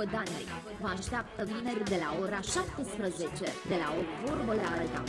Vădanei. Vă așteaptă vineri de la ora 17, de la o vorbă la alta.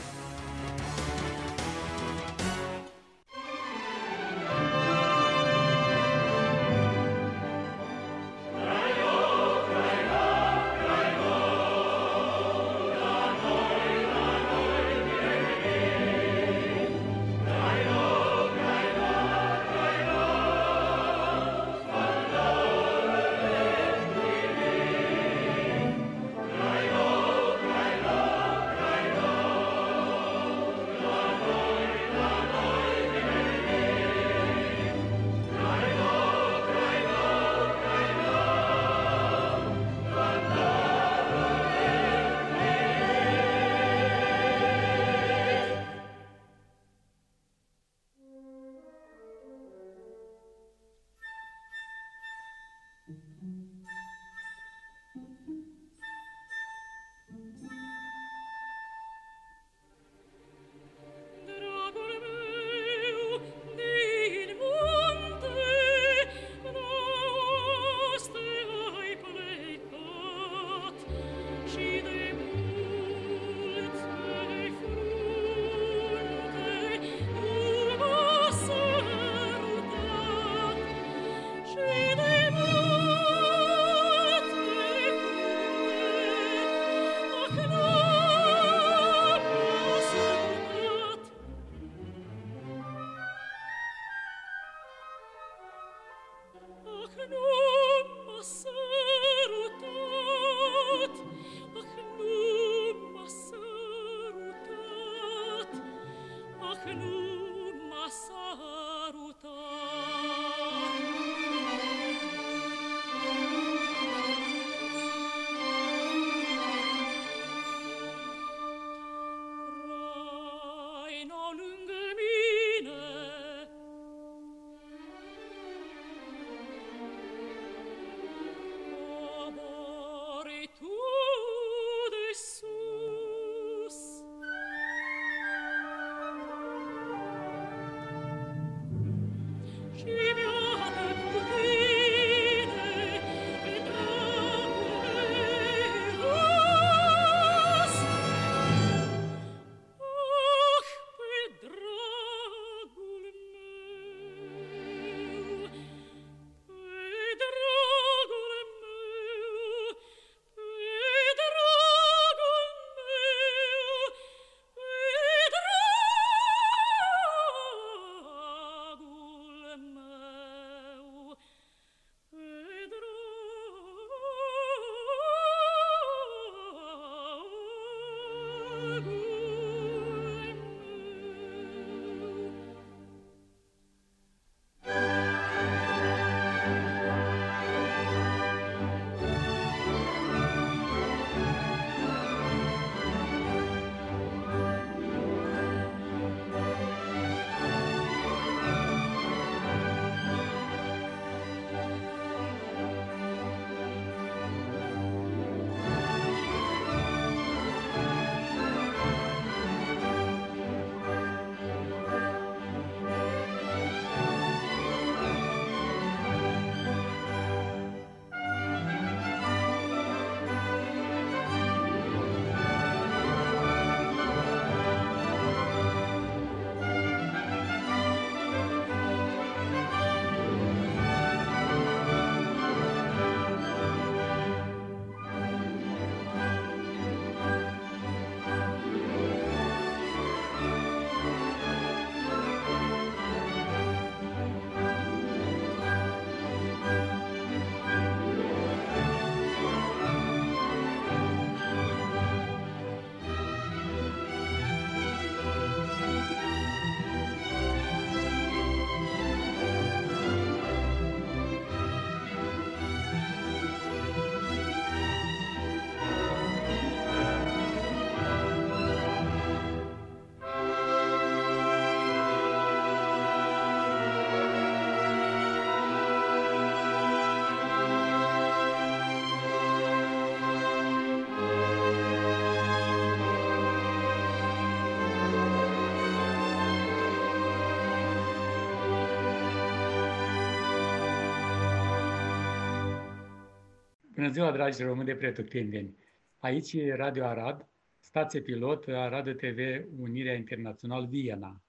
Bună ziua, dragi români de pretutindeni! Aici e Radio Arad, stație pilot a Radio TV Unirea Internațional Viena.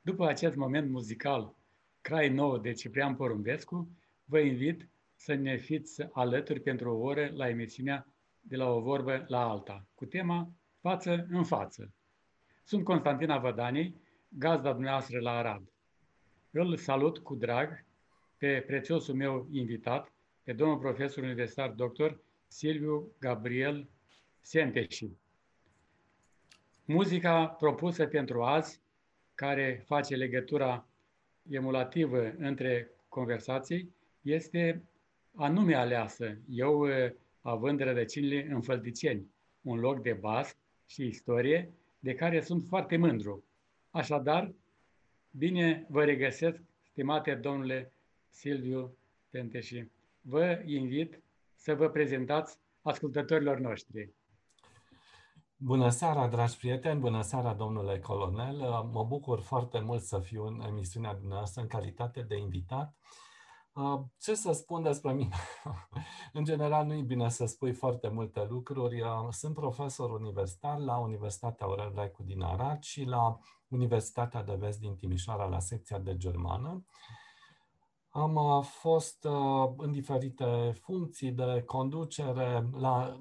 După acest moment muzical, Crai nou de Ciprian Porumbescu, vă invit să ne fiți alături pentru o oră la emisiunea de la o vorbă la alta, cu tema Față în față. Sunt Constantina Vădanei, gazda dumneavoastră la Arad. Îl salut cu drag pe prețiosul meu invitat, pe domnul profesor universitar doctor Silviu Gabriel Senteși. Muzica propusă pentru azi, care face legătura emulativă între conversații, este anume aleasă, eu având rădăcinile în Fălticeni, un loc de bas și istorie de care sunt foarte mândru. Așadar, bine vă regăsesc, stimate domnule Silviu Tenteși. Vă invit să vă prezentați ascultătorilor noștri. Bună seara, dragi prieteni, bună seara, domnule colonel. Mă bucur foarte mult să fiu în emisiunea dumneavoastră în calitate de invitat. Ce să spun despre mine? în general, nu e bine să spui foarte multe lucruri. Sunt profesor universitar la Universitatea Aurel Raicu din Arad și la Universitatea de Vest din Timișoara, la secția de germană. Am uh, fost uh, în diferite funcții de conducere la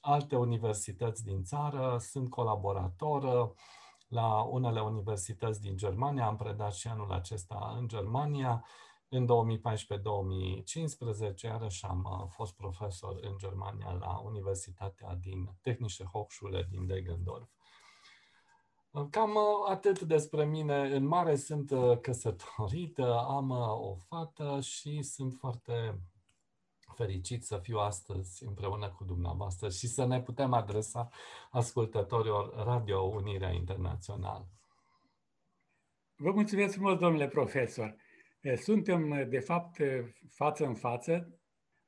alte universități din țară, sunt colaborator uh, la unele universități din Germania, am predat și anul acesta în Germania, în 2014-2015, iarăși am fost profesor în Germania la Universitatea din Technische Hochschule din Deggendorf. Cam uh, atât despre mine. În mare sunt uh, căsătorit, uh, am o fată și sunt foarte fericit să fiu astăzi împreună cu dumneavoastră și să ne putem adresa ascultătorilor Radio Unirea Internațională. Vă mulțumesc frumos, domnule profesor. Suntem, de fapt, față în față,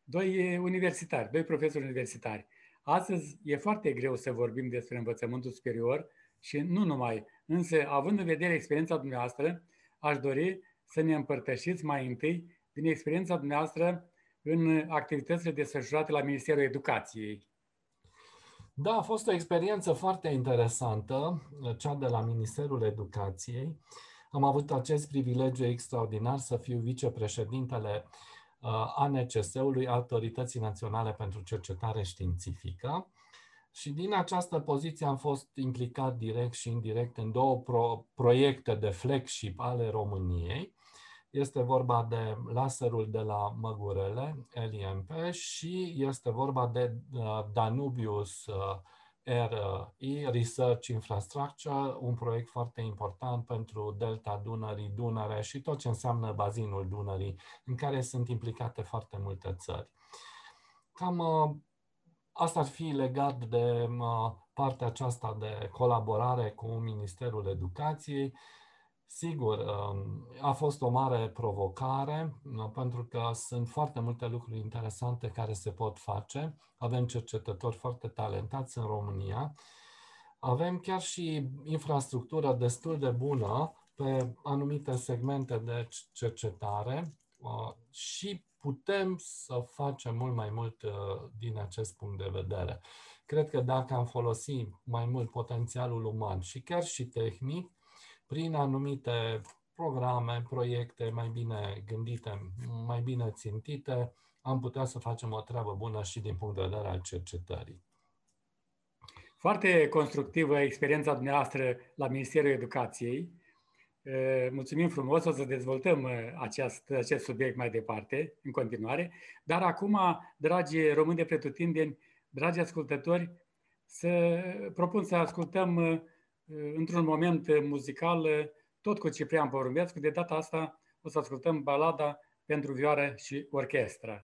doi universitari, doi profesori universitari. Astăzi e foarte greu să vorbim despre învățământul superior, și nu numai. Însă, având în vedere experiența dumneavoastră, aș dori să ne împărtășiți mai întâi din experiența dumneavoastră în activitățile desfășurate la Ministerul Educației. Da, a fost o experiență foarte interesantă, cea de la Ministerul Educației. Am avut acest privilegiu extraordinar să fiu vicepreședintele uh, ANCS-ului, Autorității Naționale pentru Cercetare Științifică. Și din această poziție am fost implicat direct și indirect în două pro- proiecte de flagship ale României. Este vorba de laserul de la Măgurele, LIMP, și este vorba de uh, Danubius uh, RI, Research Infrastructure, un proiect foarte important pentru Delta Dunării, Dunăre și tot ce înseamnă bazinul Dunării, în care sunt implicate foarte multe țări. Cam uh, Asta ar fi legat de partea aceasta de colaborare cu Ministerul Educației. Sigur, um, a fost o mare provocare, pentru că sunt foarte multe lucruri interesante care se pot face. Avem cercetători foarte talentați în România. Avem chiar și infrastructură destul de bună pe anumite segmente de cercetare uh, și putem să facem mult mai mult uh, din acest punct de vedere. Cred că dacă am folosit mai mult potențialul uman și chiar și tehnic, prin anumite programe, proiecte mai bine gândite, mai bine țintite, am putea să facem o treabă bună și din punct de vedere al cercetării. Foarte constructivă experiența dumneavoastră la Ministerul Educației. Mulțumim frumos, o să dezvoltăm acest, acest subiect mai departe, în continuare. Dar acum, dragi români de pretutindeni, dragi ascultători, să propun să ascultăm într-un moment muzical tot cu Ciprian Porumbescu. De data asta o să ascultăm balada pentru vioară și orchestră.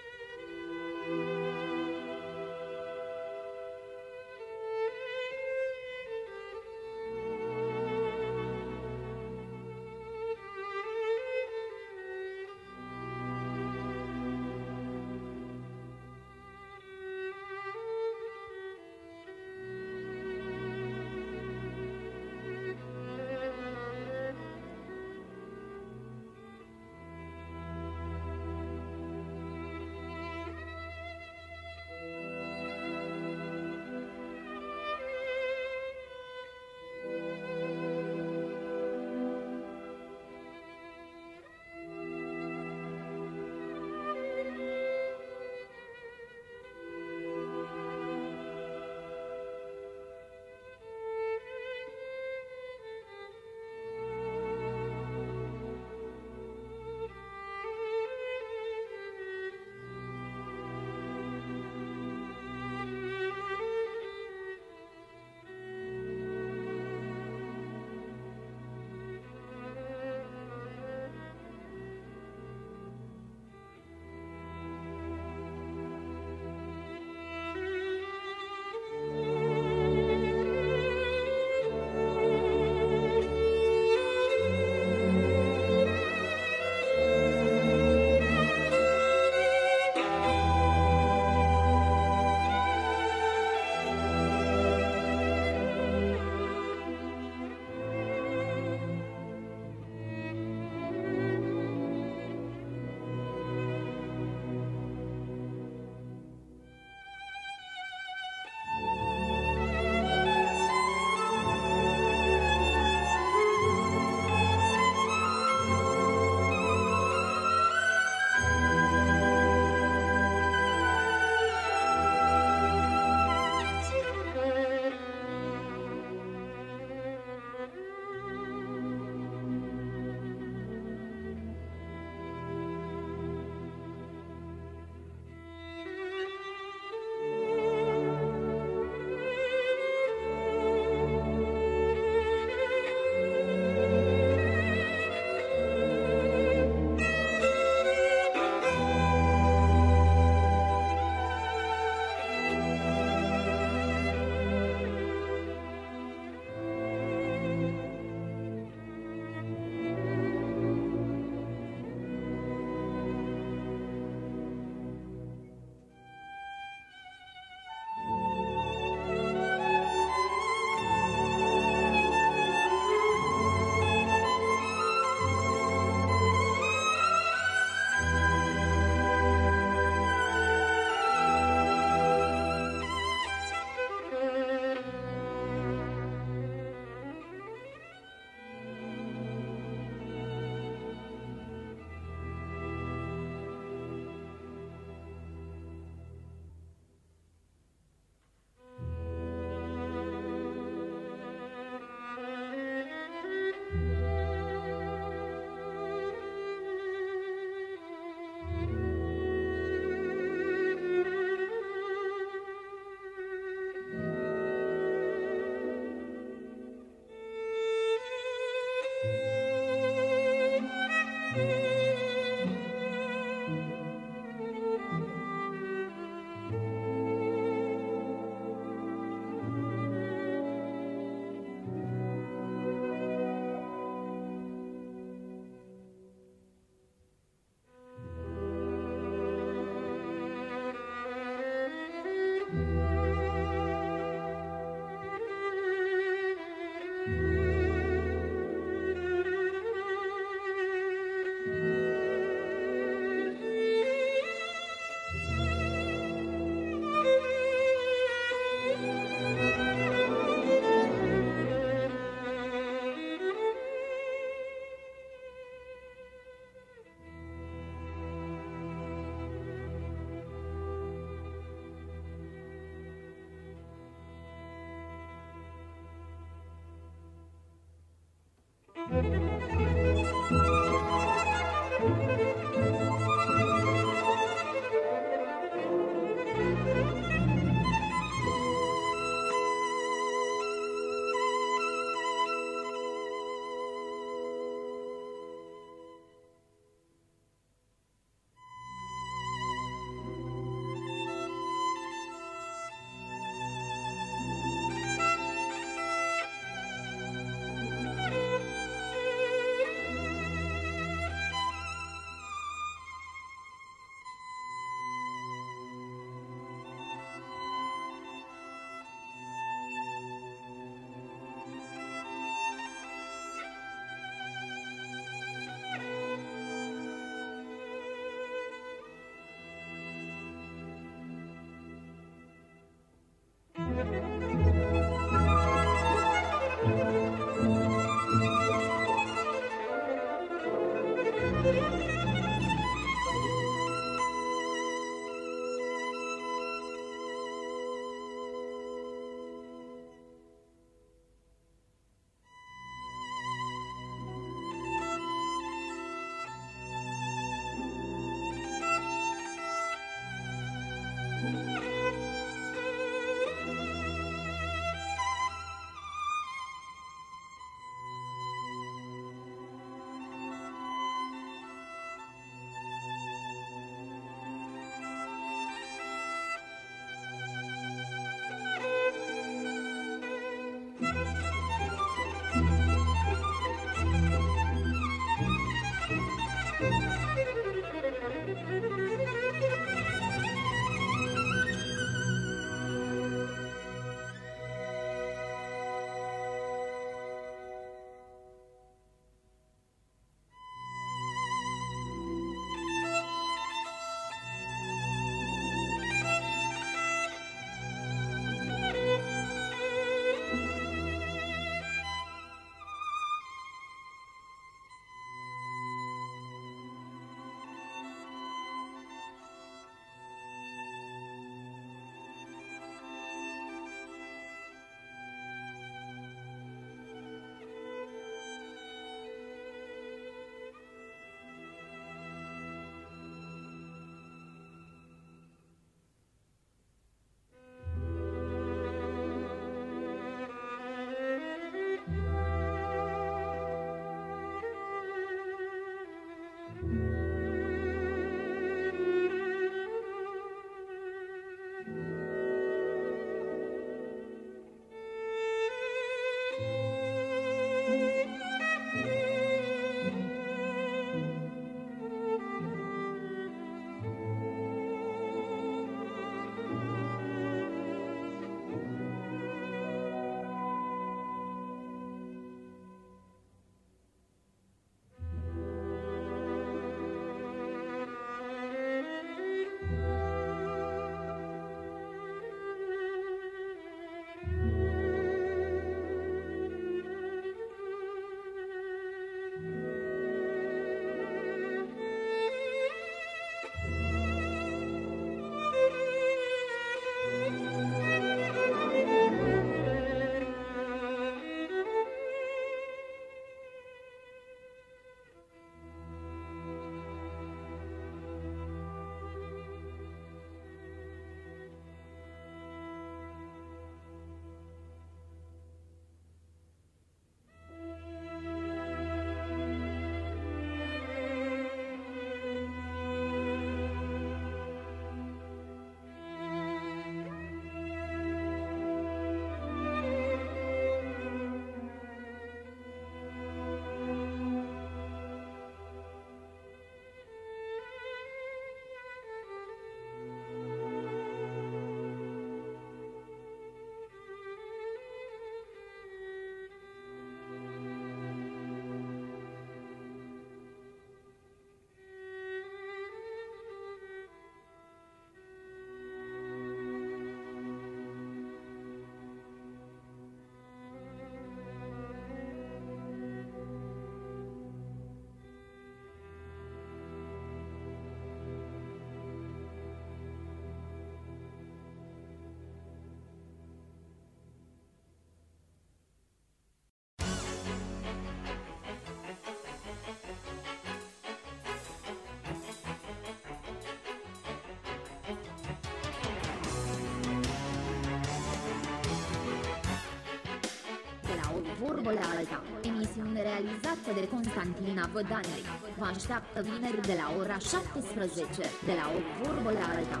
Vorbă la alta, emisiune realizată de Constantina Vădaneri. Vă așteaptă vineri de la ora 17, de la o vorbă la alta.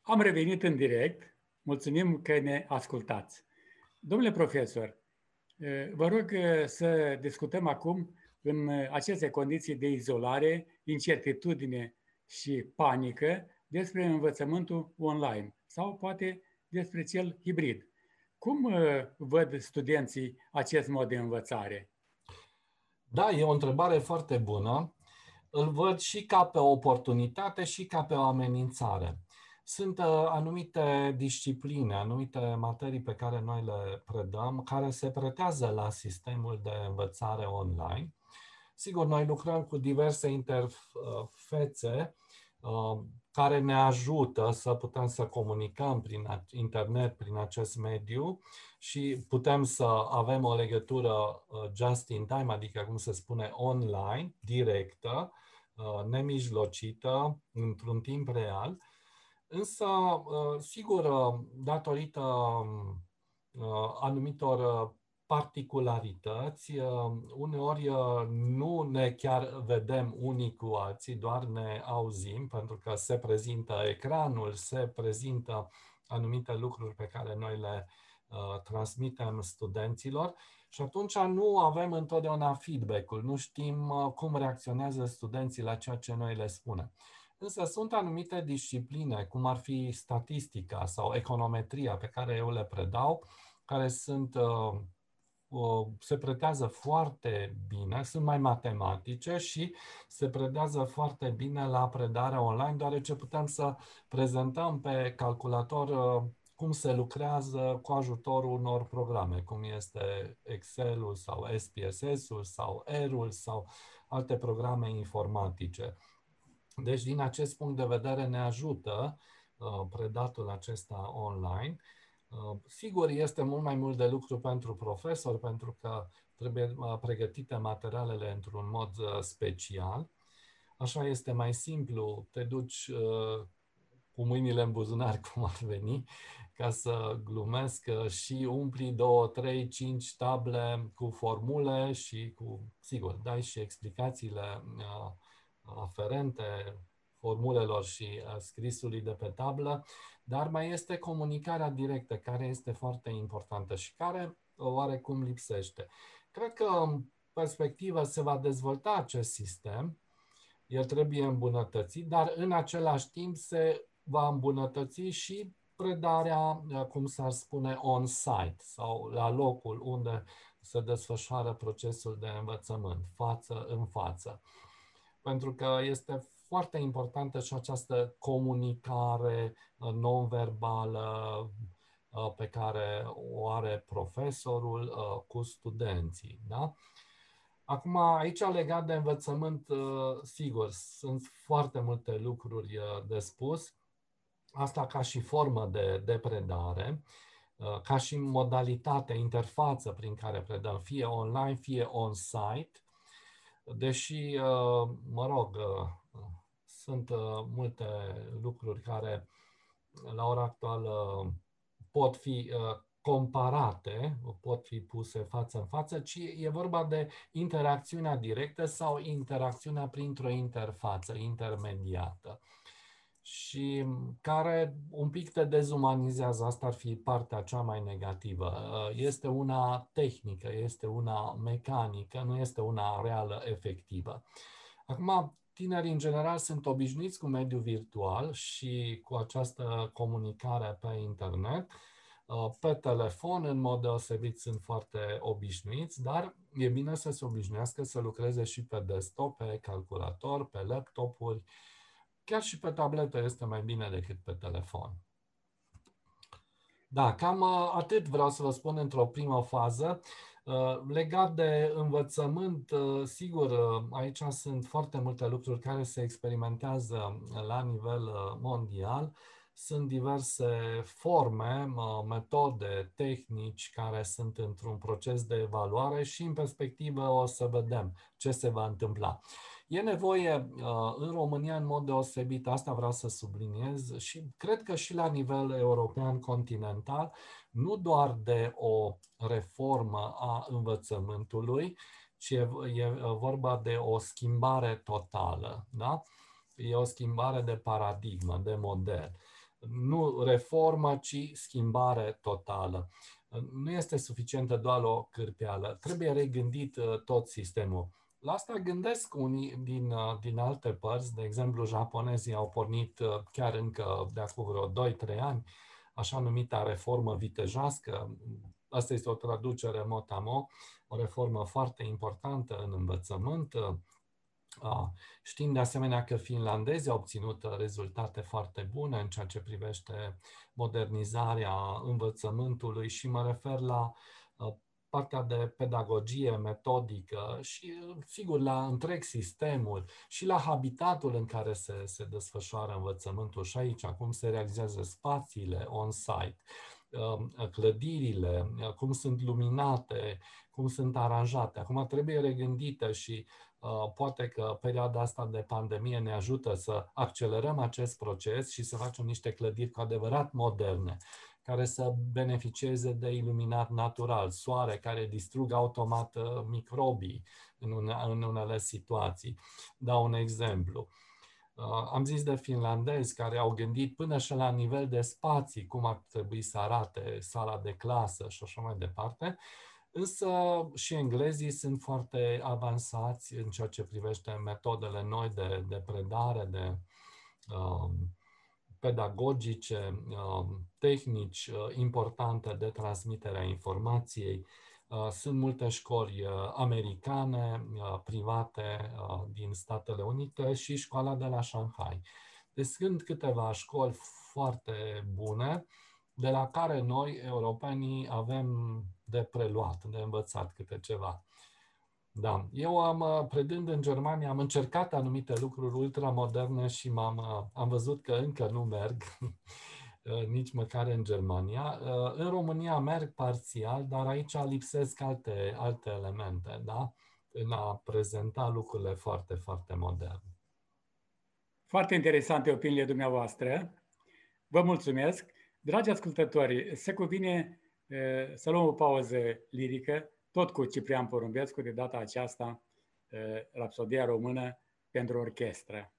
Am revenit în direct. Mulțumim că ne ascultați. Domnule profesor, vă rog să discutăm acum în aceste condiții de izolare, incertitudine și panică despre învățământul online sau poate despre cel hibrid. Cum văd studenții acest mod de învățare? Da, e o întrebare foarte bună. Îl văd și ca pe o oportunitate și ca pe o amenințare. Sunt uh, anumite discipline, anumite materii pe care noi le predăm, care se pretează la sistemul de învățare online. Sigur, noi lucrăm cu diverse interfețe uh, care ne ajută să putem să comunicăm prin internet, prin acest mediu și putem să avem o legătură uh, just in time, adică cum se spune online, directă, nemijlocită, într-un timp real, Însă, uh, sigur, uh, datorită uh, anumitor particularități, uneori nu ne chiar vedem unii cu alții, doar ne auzim, pentru că se prezintă ecranul, se prezintă anumite lucruri pe care noi le transmitem studenților și atunci nu avem întotdeauna feedback-ul, nu știm cum reacționează studenții la ceea ce noi le spunem. Însă sunt anumite discipline, cum ar fi statistica sau econometria pe care eu le predau, care sunt, uh, uh, se pretează foarte bine, sunt mai matematice și se predează foarte bine la predarea online, deoarece putem să prezentăm pe calculator uh, cum se lucrează cu ajutorul unor programe, cum este Excel-ul sau SPSS-ul sau R-ul sau alte programe informatice. Deci, din acest punct de vedere, ne ajută uh, predatul acesta online. Uh, sigur, este mult mai mult de lucru pentru profesor, pentru că trebuie uh, pregătite materialele într-un mod special. Așa este mai simplu, te duci cu mâinile în buzunar, cum ar veni, ca să glumesc și umpli două, trei, cinci table cu formule și cu, sigur, dai și explicațiile uh, aferente formulelor și scrisului de pe tablă, dar mai este comunicarea directă, care este foarte importantă și care oarecum lipsește. Cred că în perspectivă se va dezvolta acest sistem, el trebuie îmbunătățit, dar în același timp se va îmbunătăți și predarea, cum s-ar spune, on-site sau la locul unde se desfășoară procesul de învățământ, față în față pentru că este foarte importantă și această comunicare uh, non-verbală uh, pe care o are profesorul uh, cu studenții. Da? Acum, aici legat de învățământ, sigur, sunt foarte multe lucruri de spus. Asta ca și formă de, de predare, ca și modalitate, interfață prin care predăm, fie online, fie on-site, Deși, uh, mă rog, uh, sunt uh, multe lucruri care la ora actuală pot fi comparate, pot fi puse față în față, ci e vorba de interacțiunea directă sau interacțiunea printr-o interfață intermediată și care un pic te dezumanizează. Asta ar fi partea cea mai negativă. Uh, este una tehnică, este una mecanică, nu este una reală, efectivă. Acum, tinerii în general sunt obișnuiți cu mediul virtual și cu această comunicare pe internet. Uh, pe telefon, în mod deosebit, sunt foarte obișnuiți, dar e bine să se obișnuiască să lucreze și pe desktop, pe calculator, pe laptopuri, chiar și pe tabletă este mai bine decât pe telefon. Da, cam uh, atât vreau să vă spun într-o primă fază. Uh, legat de învățământ, uh, sigur, aici sunt foarte multe lucruri care se experimentează la nivel mondial. Sunt diverse forme, metode, tehnici care sunt într-un proces de evaluare și în perspectivă o să vedem ce se va întâmpla. E nevoie în România, în mod deosebit, asta vreau să subliniez, și cred că și la nivel european continental, nu doar de o reformă a învățământului, ci e, e vorba de o schimbare totală. Da? E o schimbare de paradigmă, de model. Nu reformă, ci schimbare totală. Nu este suficientă doar o cârpeală. Trebuie regândit uh, tot sistemul. La asta gândesc unii din, uh, din alte părți, de exemplu, japonezii au pornit uh, chiar încă de acum vreo 2-3 ani, așa numita reformă vitejească. Asta este o traducere motamo, o reformă foarte importantă în învățământ. Știm de asemenea că finlandezii au obținut rezultate foarte bune în ceea ce privește modernizarea învățământului și mă refer la partea de pedagogie metodică și, sigur, la întreg sistemul și la habitatul în care se, se desfășoară învățământul și aici, cum se realizează spațiile on-site, clădirile, cum sunt luminate, cum sunt aranjate. Acum trebuie regândite și Uh, poate că perioada asta de pandemie ne ajută să accelerăm acest proces și să facem niște clădiri cu adevărat moderne, care să beneficieze de iluminat natural, soare care distrug automat uh, microbii în, une, în unele situații. Dau un exemplu. Uh, am zis de finlandezi care au gândit până și la nivel de spații cum ar trebui să arate sala de clasă și așa mai departe. Însă și englezii sunt foarte avansați în ceea ce privește metodele noi de, de predare, de um, pedagogice, um, tehnici uh, importante de transmitere a informației. Uh, sunt multe școli uh, americane, uh, private uh, din Statele Unite și școala de la Shanghai. Deci sunt câteva școli foarte bune, de la care noi, europenii, avem de preluat, de învățat câte ceva. Da. Eu am, uh, predând în Germania, am încercat anumite lucruri ultramoderne și m-am, uh, am văzut că încă nu merg, uh, nici măcar în Germania. În România merg parțial, dar aici lipsesc alte, alte elemente, da? În a prezenta lucrurile foarte, foarte moderne. Foarte interesante opiniile dumneavoastră. Vă mulțumesc. Dragi ascultători, se cuvine să luăm o pauză lirică, tot cu Ciprian Porumbescu, de data aceasta, Rapsodia Română pentru orchestră.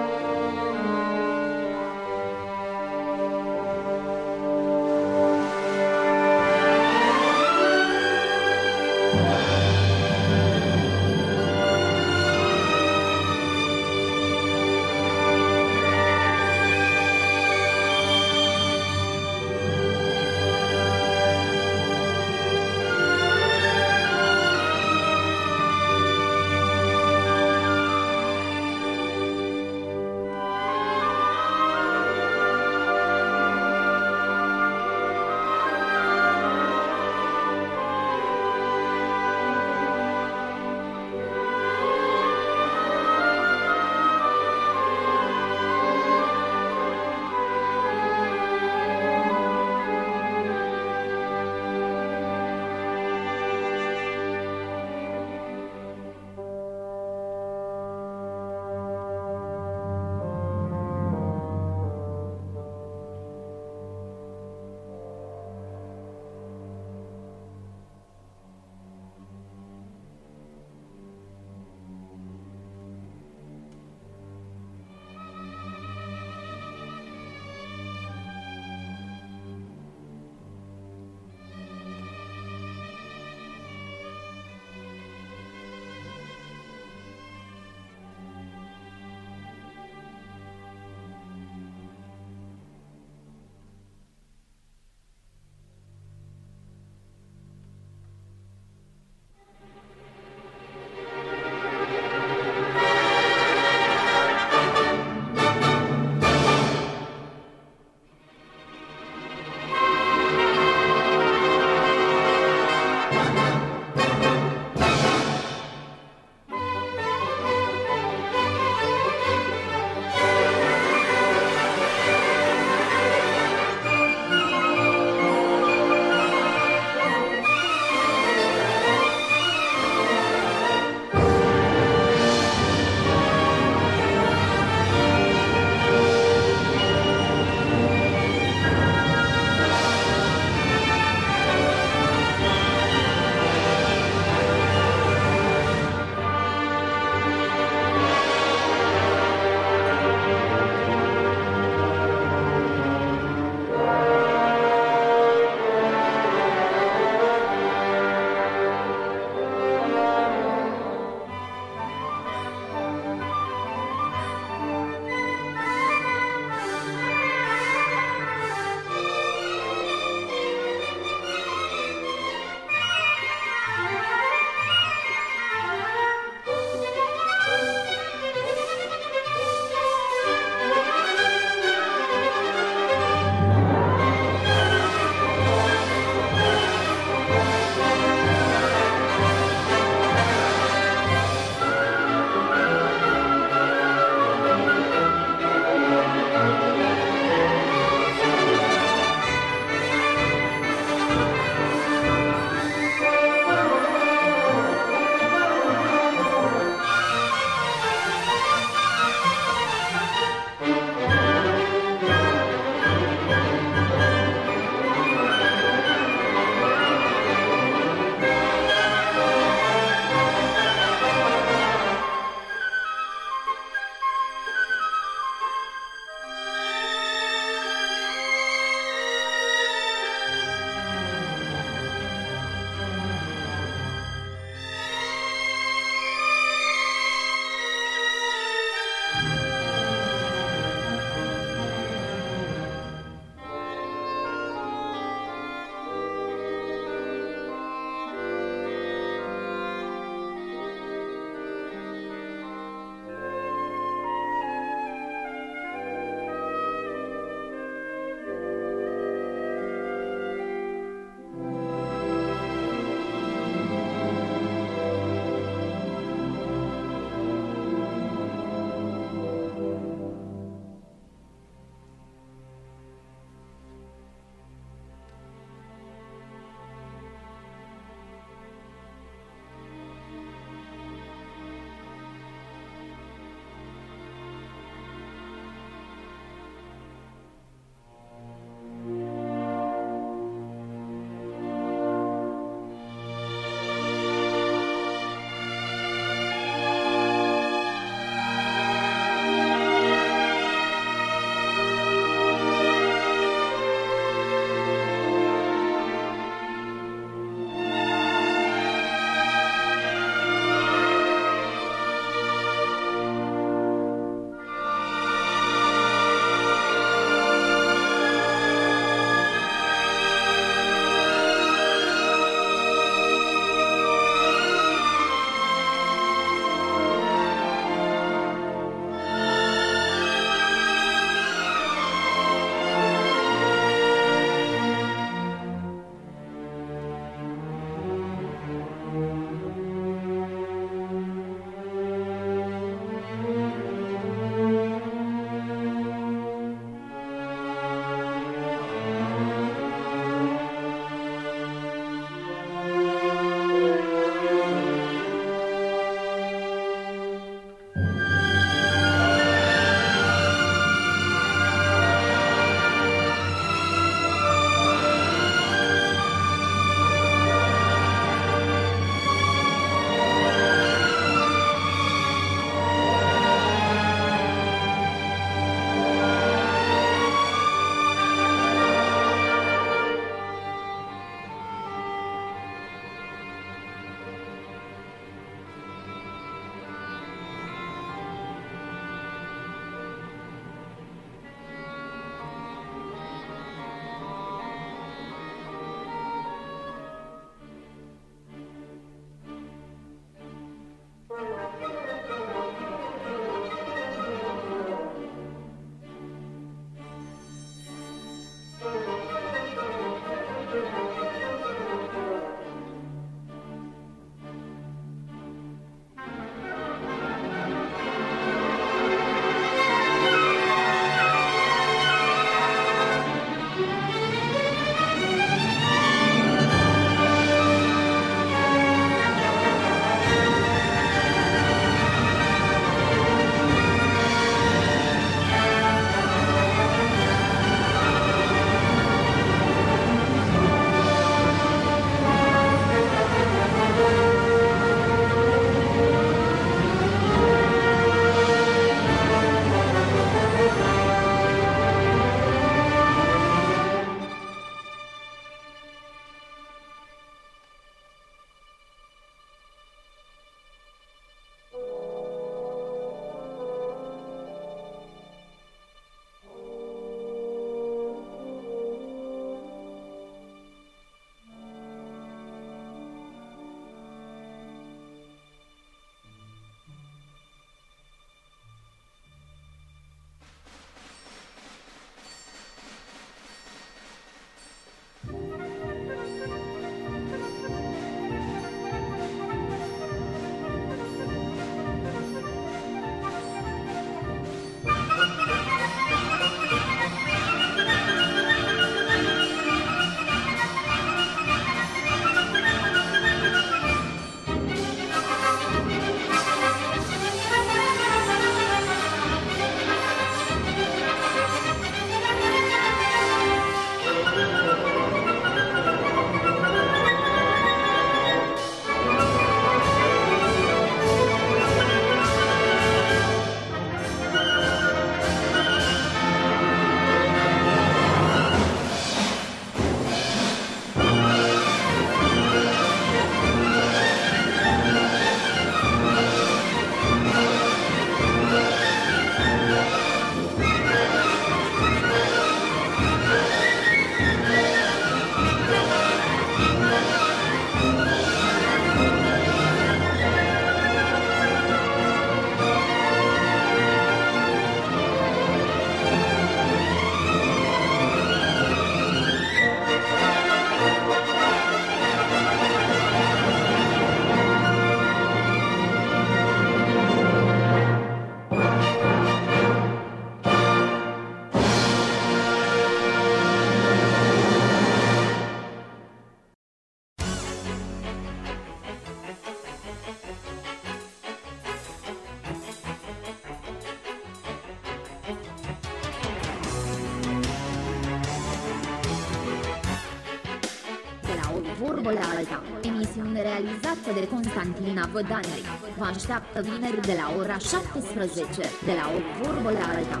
Realizată de Constantina Vădaneri. Vă așteaptă vineri de la ora 17, de la o vorbă la alta.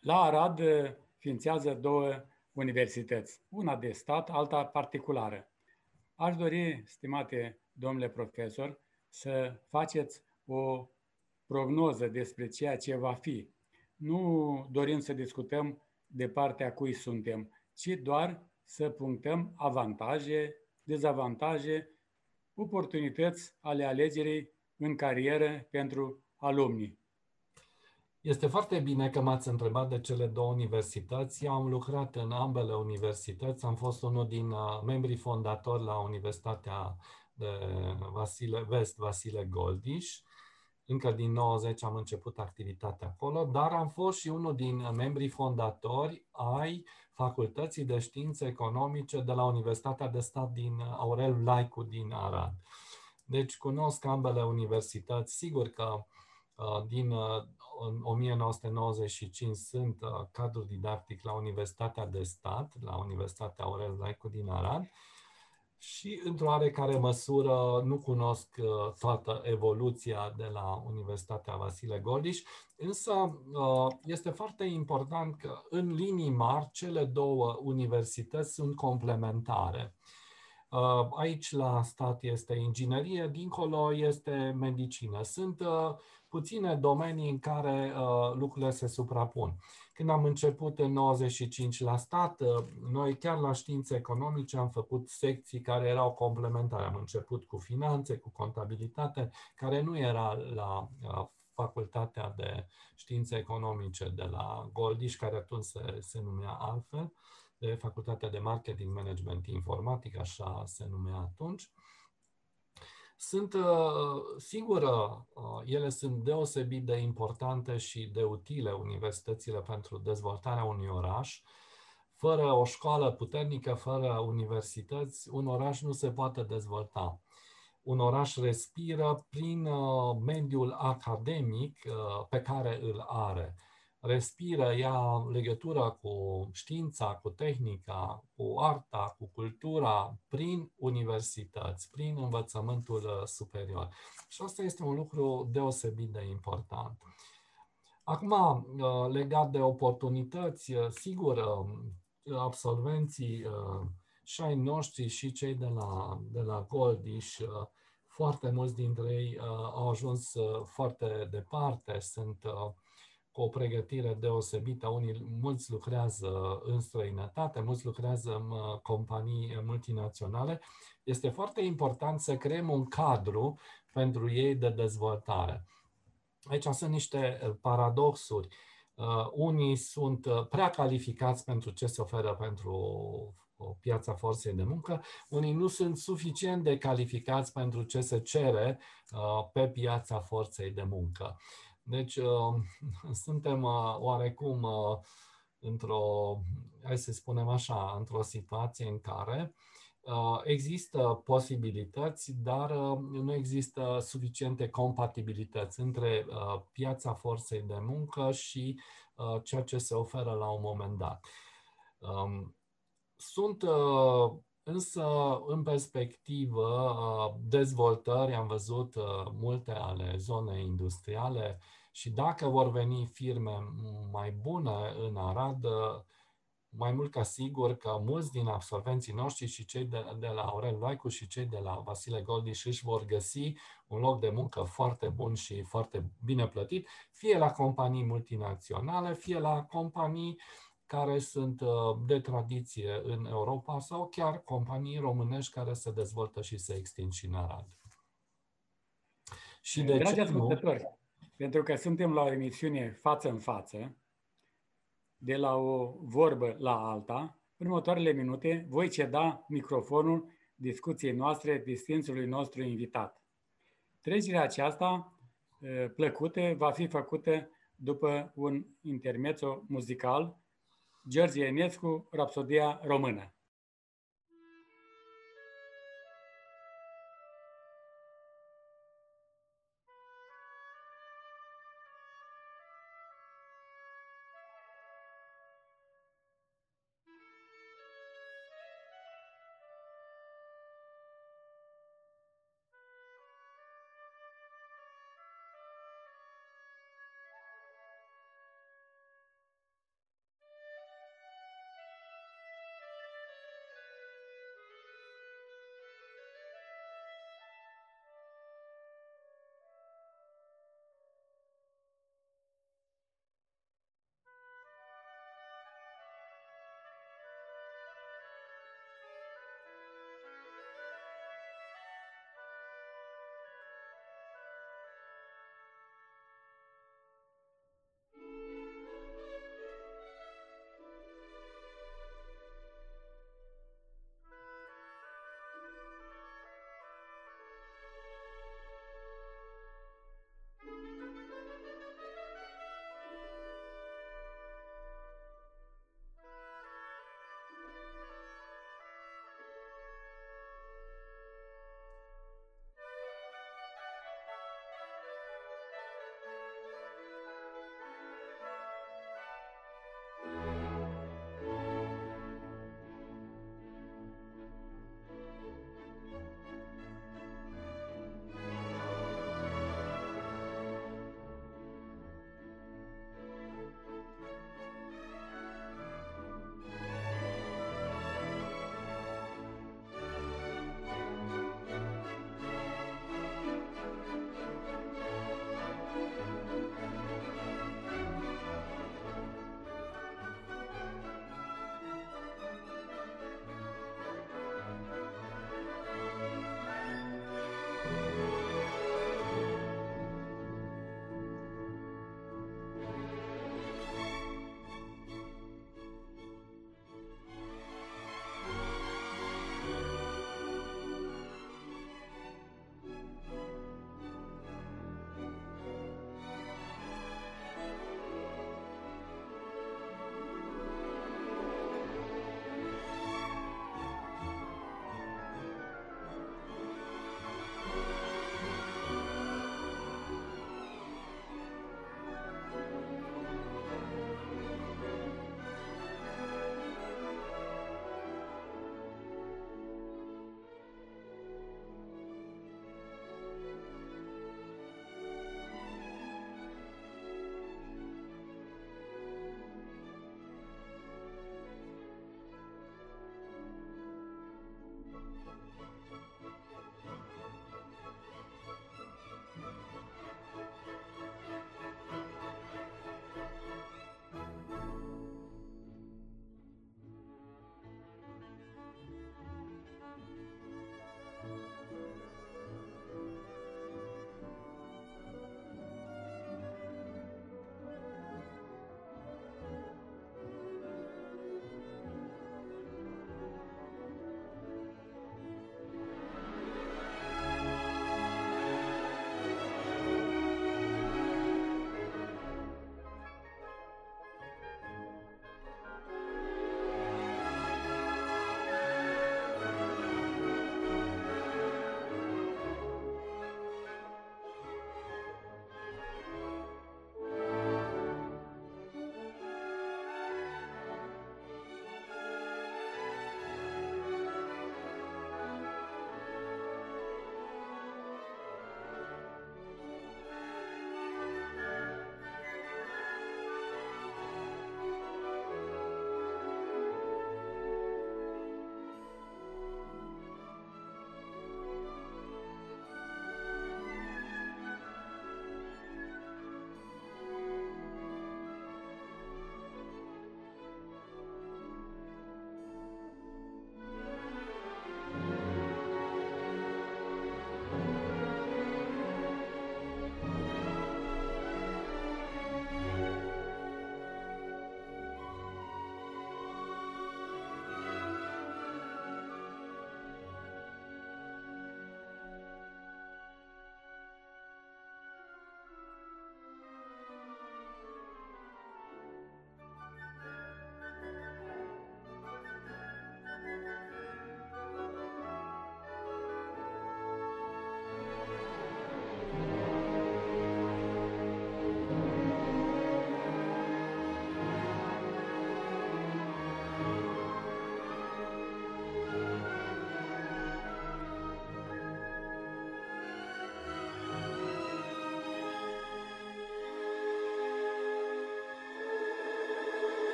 La Arad eh, ființează două universități, una de stat, alta particulară. Aș dori, stimate domnule profesor, să faceți o prognoză despre ceea ce va fi. Nu dorim să discutăm de partea cui suntem, ci doar să punctăm avantaje, dezavantaje, oportunități ale alegerii în carieră pentru alumni. Este foarte bine că m-ați întrebat de cele două universități. Eu am lucrat în ambele universități, am fost unul din uh, membrii fondatori la Universitatea de Vasile, Vest Vasile Goldiș. Încă din 90 am început activitatea acolo, dar am fost și unul din membrii fondatori ai Facultății de Științe Economice de la Universitatea de Stat din Aurel Laicu din Arad. Deci cunosc ambele universități. Sigur că uh, din uh, 1995 sunt uh, cadru didactic la Universitatea de Stat, la Universitatea Aurel Laicu din Arad și într-o oarecare măsură nu cunosc uh, toată evoluția de la Universitatea Vasile Goldiș, însă uh, este foarte important că în linii mari cele două universități sunt complementare. Aici la stat este inginerie, dincolo este medicină. Sunt puține domenii în care uh, lucrurile se suprapun. Când am început în 95 la stat, uh, noi chiar la științe economice am făcut secții care erau complementare. Am început cu finanțe, cu contabilitate, care nu era la uh, facultatea de științe economice de la Goldiș, care atunci se, se numea altfel, de facultatea de marketing, management, informatic, așa se numea atunci. Sunt, uh, sigur, uh, ele sunt deosebit de importante și de utile universitățile pentru dezvoltarea unui oraș. Fără o școală puternică, fără universități, un oraș nu se poate dezvolta. Un oraș respiră prin uh, mediul academic pe care îl are respiră, ia legătura cu știința, cu tehnica, cu arta, cu cultura, prin universități, prin învățământul uh, superior. Și asta este un lucru deosebit de important. Acum, uh, legat de oportunități, uh, sigur, absolvenții și ai noștri și cei de la, de la Goldiș, foarte mulți dintre ei au ajuns foarte departe, sunt cu o pregătire deosebită. Unii, mulți lucrează în străinătate, mulți lucrează în uh, companii multinaționale. Este foarte important să creăm un cadru pentru ei de dezvoltare. Aici sunt niște uh, paradoxuri. Uh, unii sunt prea calificați pentru ce se oferă pentru o piața forței de muncă, unii nu sunt suficient de calificați pentru ce se cere pe piața forței de muncă. Deci uh, suntem uh, oarecum uh, într-o, hai să spunem așa, într-o situație în care există posibilități, dar nu există suficiente compatibilități între piața forței de muncă și ceea ce se oferă la un moment dat. Um, sunt Însă, în perspectivă, dezvoltări, am văzut multe ale zonei industriale și dacă vor veni firme mai bune în Arad, mai mult ca sigur că mulți din absolvenții noștri și cei de, de la Aurel Loicu și cei de la Vasile Goldiș își vor găsi un loc de muncă foarte bun și foarte bine plătit, fie la companii multinaționale, fie la companii care sunt uh, de tradiție în Europa sau chiar companii românești care se dezvoltă și se extind și în Arad. Și de Dragi ce ascultători, nu? pentru că suntem la o emisiune față în față, de la o vorbă la alta, în următoarele minute voi ceda microfonul discuției noastre distinsului nostru invitat. Trecerea aceasta uh, plăcută va fi făcută după un intermezzo muzical George Enescu, Rapsodia română.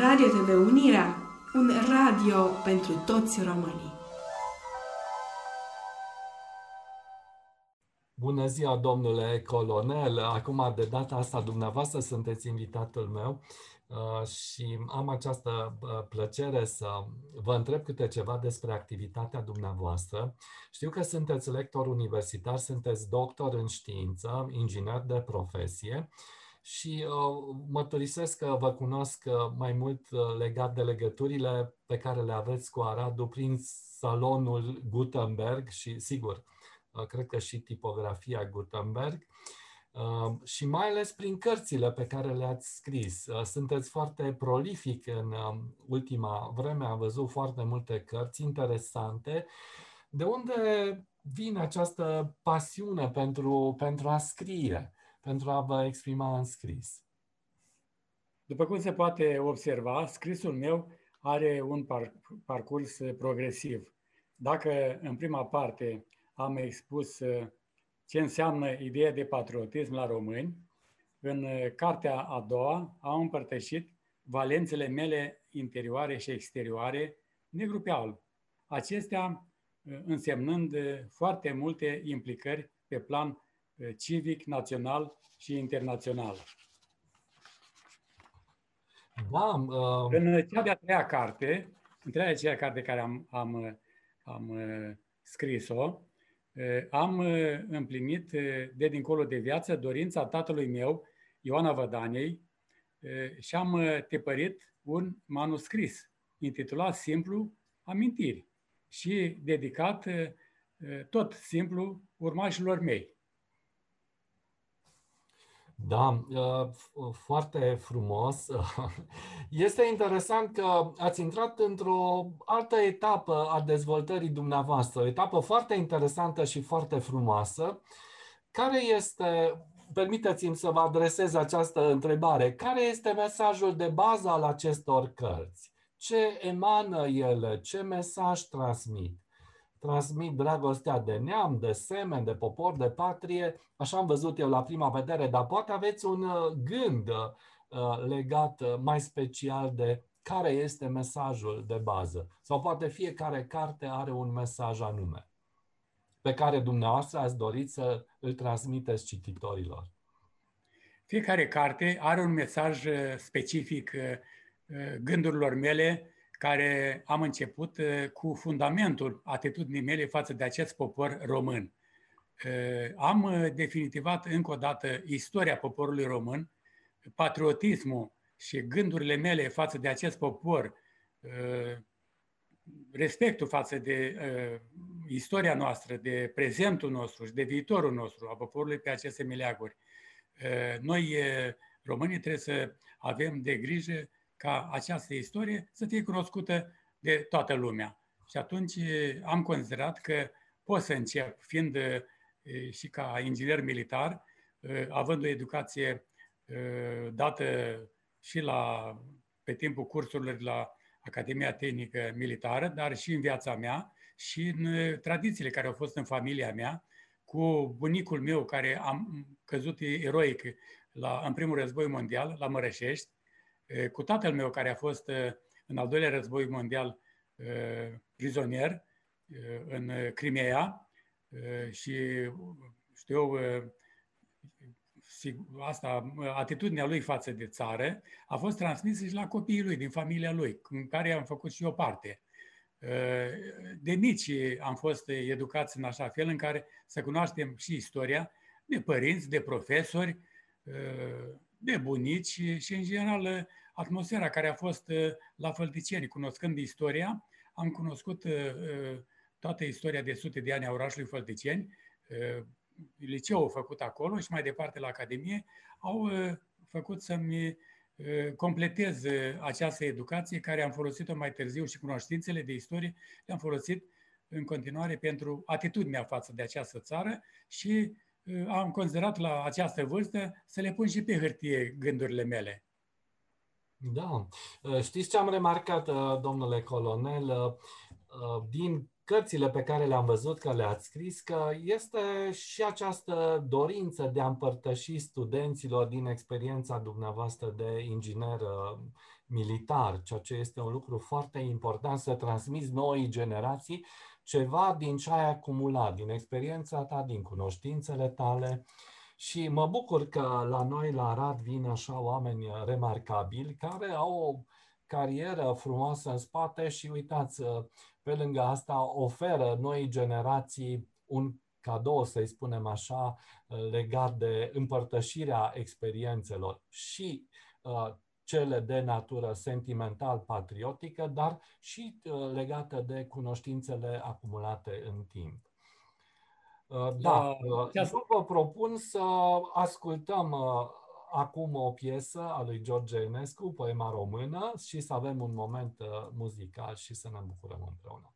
Radio TV Unirea, un radio pentru toți românii. Bună ziua, domnule colonel! Acum, de data asta, dumneavoastră sunteți invitatul meu uh, și am această uh, plăcere să vă întreb câte ceva despre activitatea dumneavoastră. Știu că sunteți lector universitar, sunteți doctor în știință, inginer de profesie și uh, mărturisesc că vă cunosc uh, mai mult uh, legat de legăturile pe care le aveți cu Aradul prin salonul Gutenberg și, sigur, uh, cred că și tipografia Gutenberg uh, și mai ales prin cărțile pe care le-ați scris. Uh, sunteți foarte prolific în uh, ultima vreme, am văzut foarte multe cărți interesante. De unde vine această pasiune pentru, pentru a scrie? Pentru a vă exprima în scris. După cum se poate observa, scrisul meu are un par- parcurs progresiv. Dacă în prima parte am expus uh, ce înseamnă ideea de patriotism la români, în uh, cartea a doua am împărtășit valențele mele interioare și exterioare negru pe alb. Acestea uh, însemnând foarte multe implicări pe plan Eh, civic, național și internațional. Da, uh... În cea de-a treia carte, în cea de-a carte care am, am, am eh, scris-o, am împlinit de dincolo de viață dorința tatălui meu, Ioana Vădanei, și am tepărit un manuscris intitulat simplu Amintiri și dedicat tot simplu urmașilor mei. Da, uh, foarte frumos. Este interesant că ați intrat într-o altă etapă a dezvoltării dumneavoastră, o etapă foarte interesantă și foarte frumoasă. Care este, permiteți-mi să vă adresez această întrebare, care este mesajul de bază al acestor cărți? Ce emană ele? Ce mesaj transmit? Transmit dragostea de neam, de semen, de popor, de patrie. Așa am văzut eu la prima vedere, dar poate aveți un uh, gând uh, legat uh, mai special de care este mesajul de bază. Sau poate fiecare carte are un mesaj anume pe care dumneavoastră ați dorit să îl transmiteți cititorilor. Fiecare carte are un mesaj specific gândurilor mele care am început uh, cu fundamentul atitudinii mele față de acest popor român. Uh, am uh, definitivat încă o dată istoria poporului român, patriotismul și gândurile mele față de acest popor, respectul față de istoria noastră, de prezentul nostru și de viitorul nostru a poporului pe aceste meleaguri. Noi, românii, trebuie să avem de grijă ca această istorie să fie cunoscută de toată lumea. Și atunci am considerat că pot să încep, fiind și ca inginer militar, având o educație dată și la, pe timpul cursurilor la Academia Tehnică Militară, dar și în viața mea și în tradițiile care au fost în familia mea, cu bunicul meu care am căzut eroic la, în primul război mondial, la Mărășești, cu tatăl meu care a fost în al doilea război mondial prizonier în Crimea și știu asta, atitudinea lui față de țară a fost transmisă și la copiii lui, din familia lui, în care am făcut și o parte. De mici am fost educați în așa fel în care să cunoaștem și istoria de părinți, de profesori, de bunici și, în general, atmosfera care a fost uh, la Fălticeni. Cunoscând istoria, am cunoscut uh, uh, toată istoria de sute de ani a orașului Fălticeni, liceul făcut acolo și mai departe la Academie, au făcut să-mi completez această educație care am folosit-o mai târziu și cunoștințele de istorie le-am folosit în continuare pentru atitudinea față de această țară și am considerat la această vârstă să le pun și pe hârtie gândurile mele. Da. Știți ce am remarcat, domnule colonel, din cărțile pe care le-am văzut că le-ați scris, că este și această dorință de a împărtăși studenților din experiența dumneavoastră de inginer militar, ceea ce este un lucru foarte important să transmiți noi generații ceva din ce ai acumulat, din experiența ta, din cunoștințele tale. Și mă bucur că la noi, la Arad, vin așa oameni remarcabili care au o carieră frumoasă în spate și uitați, pe lângă asta oferă noi generații un cadou, să-i spunem așa, legat de împărtășirea experiențelor și uh, cele de natură sentimental-patriotică, dar și uh, legate de cunoștințele acumulate în timp. Uh, da, da eu vă propun să ascultăm acum o piesă a lui George Enescu, poema română, și să avem un moment muzical și să ne bucurăm împreună.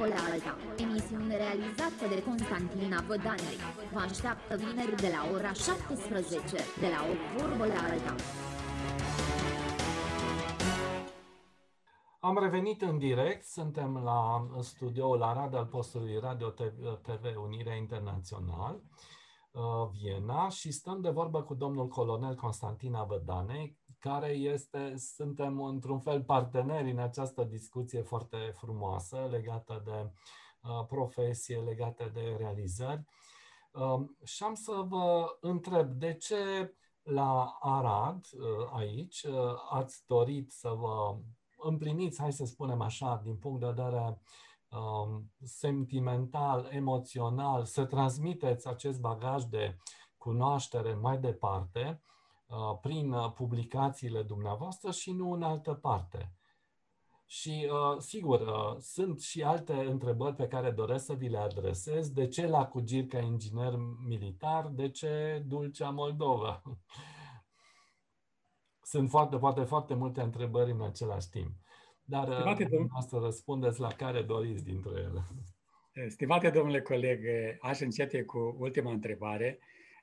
Vorbă la alta, emisiune realizată de Constantina Vădanei. Vă așteaptă vineri de la ora 17, de la o vorbă la alta. Am revenit în direct, suntem la studioul Arad al postului Radio TV Unirea Internațional, uh, Viena, și stăm de vorbă cu domnul colonel Constantina Vădane, care este, suntem într-un fel parteneri în această discuție foarte frumoasă legată de uh, profesie, legată de realizări. Uh, și am să vă întreb de ce la Arad, aici, ați dorit să vă împliniți, hai să spunem așa, din punct de vedere um, sentimental, emoțional, să transmiteți acest bagaj de cunoaștere mai departe uh, prin uh, publicațiile dumneavoastră și nu în altă parte. Și, uh, sigur, uh, sunt și alte întrebări pe care doresc să vi le adresez. De ce la Cugir ca inginer militar? De ce Dulcea Moldova? sunt foarte, foarte, foarte multe întrebări în același timp. Dar Stimate dumneavoastră răspundeți la care doriți dintre ele. Stimate domnule coleg, aș începe cu ultima întrebare.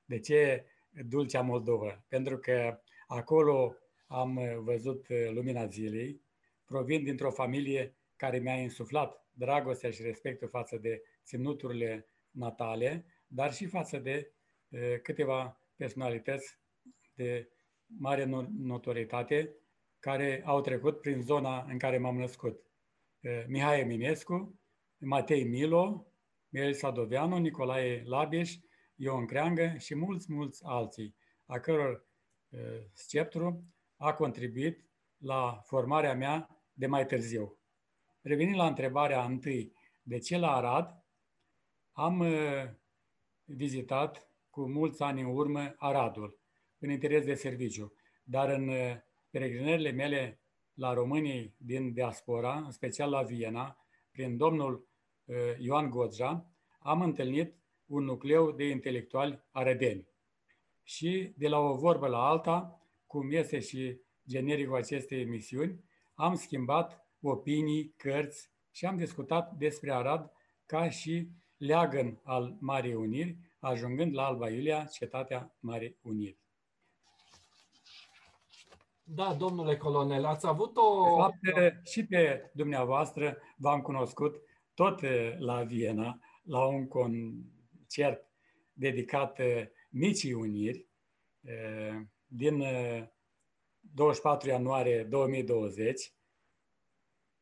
De ce Dulcea Moldova? Pentru că acolo am văzut lumina zilei, provin dintr-o familie care mi-a insuflat dragostea și respectul față de ținuturile natale, dar și față de câteva personalități de mare notoritate care au trecut prin zona în care m-am născut. Mihai Eminescu, Matei Milo, Miel Sadoveanu, Nicolae Labeș, Ion Creangă și mulți, mulți alții, a căror sceptru a contribuit la formarea mea de mai târziu. Revenind la întrebarea întâi, de ce la Arad, am vizitat cu mulți ani în urmă Aradul în interes de serviciu. Dar în uh, peregrinările mele la românii din diaspora, în special la Viena, prin domnul uh, Ioan Godja, am întâlnit un nucleu de intelectuali arădeni. Și de la o vorbă la alta, cum este și genericul acestei emisiuni, am schimbat opinii, cărți și am discutat despre Arad ca și leagăn al Marii Uniri, ajungând la Alba Iulia, cetatea Marii Uniri. Da, domnule colonel, ați avut o... De fapt, și pe dumneavoastră v-am cunoscut tot la Viena, la un concert dedicat Micii Uniri, din 24 ianuarie 2020,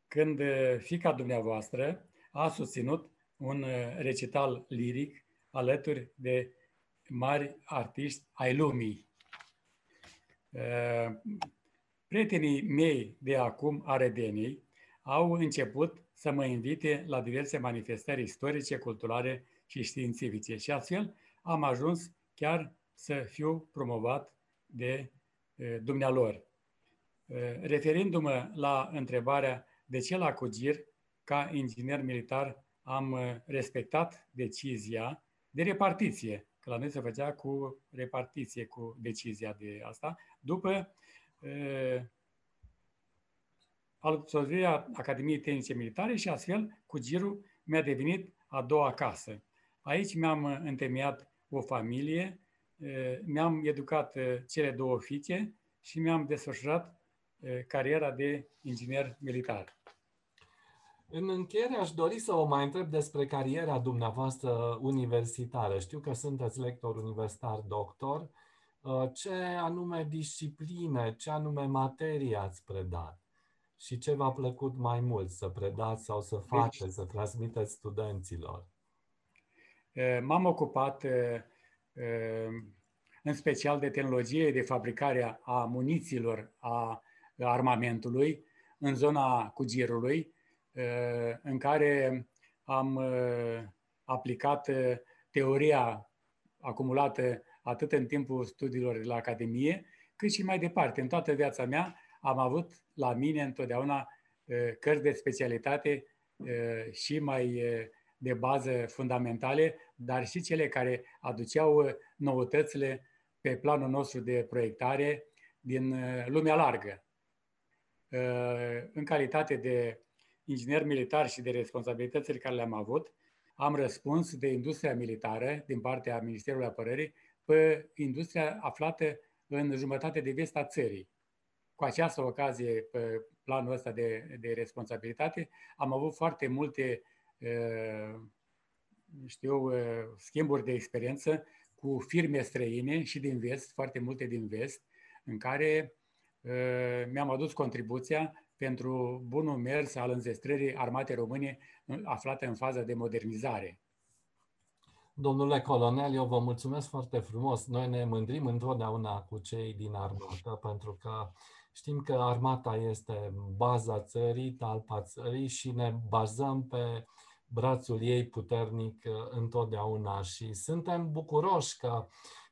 când fica dumneavoastră a susținut un recital liric alături de mari artiști ai lumii. Prietenii mei de acum, aredenii, au început să mă invite la diverse manifestări istorice, culturale și științifice și astfel am ajuns chiar să fiu promovat de e, dumnealor. E, referindu-mă la întrebarea de ce la Cugir, ca inginer militar, am respectat decizia de repartiție, că la noi se făcea cu repartiție, cu decizia de asta, după absolvirea Academiei Tehnice Militare și astfel cu girul mi-a devenit a doua casă. Aici mi-am întemeiat o familie, mi-am educat cele două fiice și mi-am desfășurat cariera de inginer militar. În încheiere aș dori să o mai întreb despre cariera dumneavoastră universitară. Știu că sunteți lector universitar doctor. Uh, ce anume discipline, ce anume materii ați predat și ce v-a plăcut mai mult să predați sau să deci- faceți, să transmiteți studenților? Uh, m-am ocupat uh, în special de tehnologie de fabricare a muniților, a armamentului în zona Cugirului, în care am aplicat teoria acumulată atât în timpul studiilor la Academie, cât și mai departe. În toată viața mea am avut la mine întotdeauna cărți de specialitate și mai de bază fundamentale, dar și cele care aduceau noutățile pe planul nostru de proiectare din lumea largă. În calitate de inginer militar și de responsabilitățile care le-am avut, am răspuns de industria militară din partea Ministerului Apărării pe industria aflată în jumătate de vest a țării. Cu această ocazie, pe planul ăsta de, de responsabilitate, am avut foarte multe știu, schimburi de experiență cu firme străine și din vest, foarte multe din vest, în care mi-am adus contribuția pentru bunul mers al înzestrării armatei române aflată în fază de modernizare. Domnule colonel, eu vă mulțumesc foarte frumos. Noi ne mândrim întotdeauna cu cei din armată, pentru că știm că armata este baza țării, talpa țării și ne bazăm pe brațul ei puternic uh, întotdeauna și suntem bucuroși că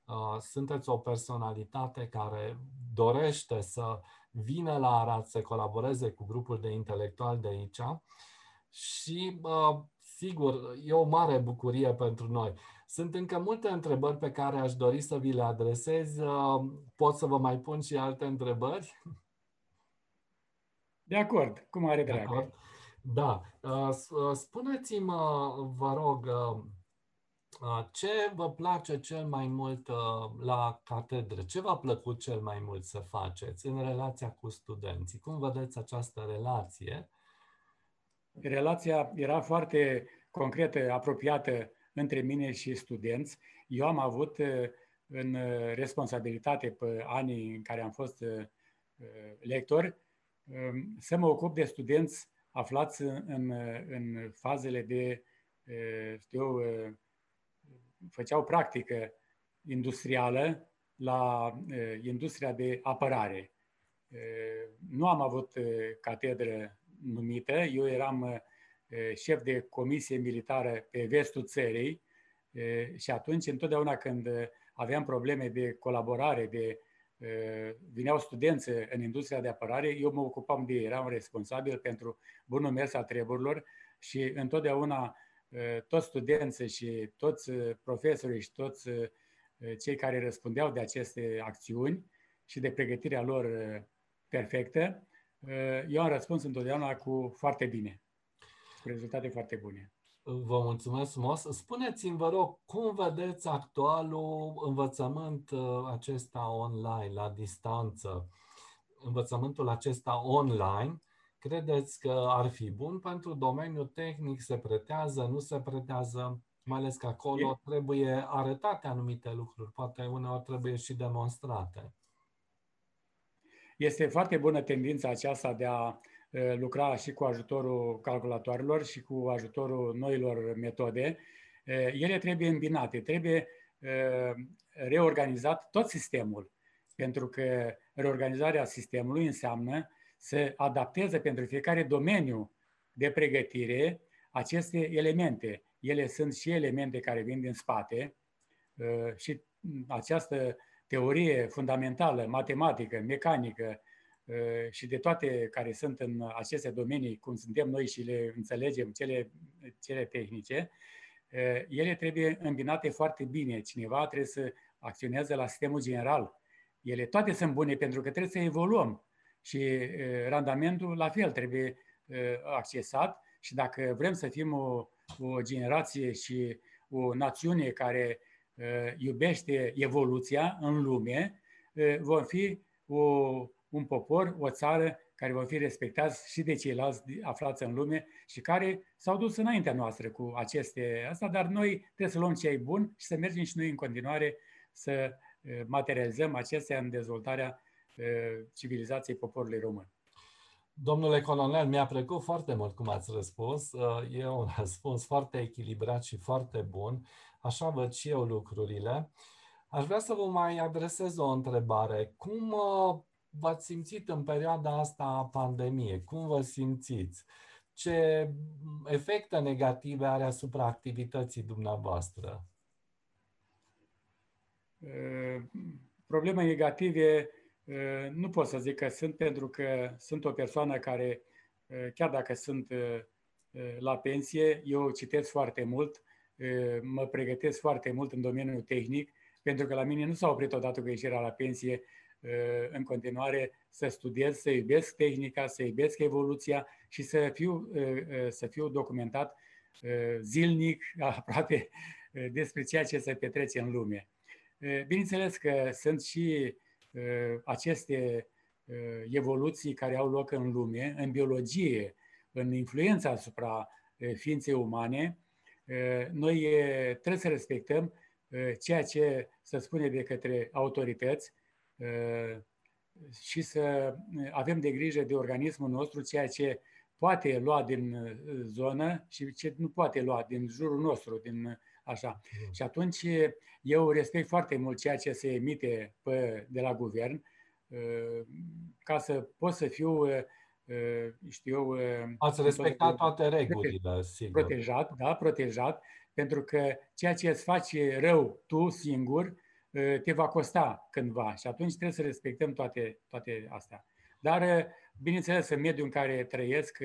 uh, sunteți o personalitate care dorește să vină la Arad să colaboreze cu grupul de intelectuali de aici și uh, sigur, e o mare bucurie pentru noi. Sunt încă multe întrebări pe care aș dori să vi le adresez. Uh, pot să vă mai pun și alte întrebări? De acord, cum are drag. Da. Uh, spuneți-mă, vă rog, ce vă place cel mai mult la catedră? Ce v-a plăcut cel mai mult să faceți în relația cu studenții? Cum vedeți această relație? Relația era foarte concretă, apropiată între mine și studenți. Eu am avut în responsabilitate pe anii în care am fost lector să mă ocup de studenți aflați în, în fazele de, știu, făceau practică industrială la industria de apărare. Nu am avut catedră numită, eu eram șef de comisie militară pe vestul țării și atunci, întotdeauna când aveam probleme de colaborare, de vineau studenți în industria de apărare, eu mă ocupam de ei, eram responsabil pentru bunul mers al treburilor și întotdeauna toți studenții și toți profesorii și toți cei care răspundeau de aceste acțiuni și de pregătirea lor perfectă, eu am răspuns întotdeauna cu foarte bine, cu rezultate foarte bune. Vă mulțumesc frumos. Spuneți-mi, vă rog, cum vedeți actualul învățământ acesta online, la distanță? Învățământul acesta online Credeți că ar fi bun pentru domeniul tehnic? Se pretează, nu se pretează? Mai ales că acolo trebuie arătate anumite lucruri, poate uneori trebuie și demonstrate. Este foarte bună tendința aceasta de a lucra și cu ajutorul calculatoarelor și cu ajutorul noilor metode. Ele trebuie îmbinate, trebuie reorganizat tot sistemul, pentru că reorganizarea sistemului înseamnă să adapteze pentru fiecare domeniu de pregătire aceste elemente. Ele sunt și elemente care vin din spate uh, și această teorie fundamentală, matematică, mecanică uh, și de toate care sunt în aceste domenii, cum suntem noi și le înțelegem, cele, cele tehnice, uh, ele trebuie îmbinate foarte bine. Cineva trebuie să acționeze la sistemul general. Ele toate sunt bune pentru că trebuie să evoluăm și randamentul la fel trebuie accesat și dacă vrem să fim o, o generație și o națiune care iubește evoluția în lume, vom fi o, un popor, o țară care vor fi respectați și de ceilalți aflați în lume și care s-au dus înaintea noastră cu aceste asta, dar noi trebuie să luăm ce e bun și să mergem și noi în continuare să materializăm acestea în dezvoltarea civilizației poporului român. Domnule colonel, mi-a plăcut foarte mult cum ați răspuns. E un răspuns foarte echilibrat și foarte bun. Așa văd și eu lucrurile. Aș vrea să vă mai adresez o întrebare. Cum v-ați simțit în perioada asta a pandemiei? Cum vă simțiți? Ce efecte negative are asupra activității dumneavoastră? Probleme negative Ă, nu pot să zic că sunt pentru că sunt o persoană care, ă, chiar dacă sunt ă, la pensie, eu citesc foarte mult, mă pregătesc foarte mult în domeniul tehnic, pentru că la mine nu s-a oprit odată cu ieșirea la pensie în continuare să studiez, să iubesc tehnica, să iubesc evoluția și să fiu, să fiu documentat zilnic, aproape, despre ceea ce se petrece în lume. Bineînțeles că sunt și aceste evoluții care au loc în lume, în biologie, în influența asupra ființei umane, noi trebuie să respectăm ceea ce se spune de către autorități și să avem de grijă de organismul nostru, ceea ce poate lua din zonă și ce nu poate lua din jurul nostru, din așa. Mm. Și atunci eu respect foarte mult ceea ce se emite pe, de la guvern, ca să pot să fiu știu eu... Ați respectat toate regulile, sigur. Protejat, da, protejat, pentru că ceea ce îți face rău tu singur te va costa cândva și atunci trebuie să respectăm toate, toate astea. Dar, bineînțeles, în mediul în care trăiesc,